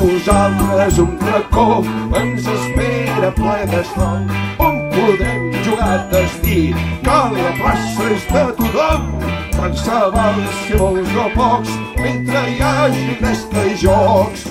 nosaltres un racó ens espera ple de sol on podrem jugar a destí? Que la plaça és de tothom. Tant se val si vols o pocs mentre hi hagi resta i jocs.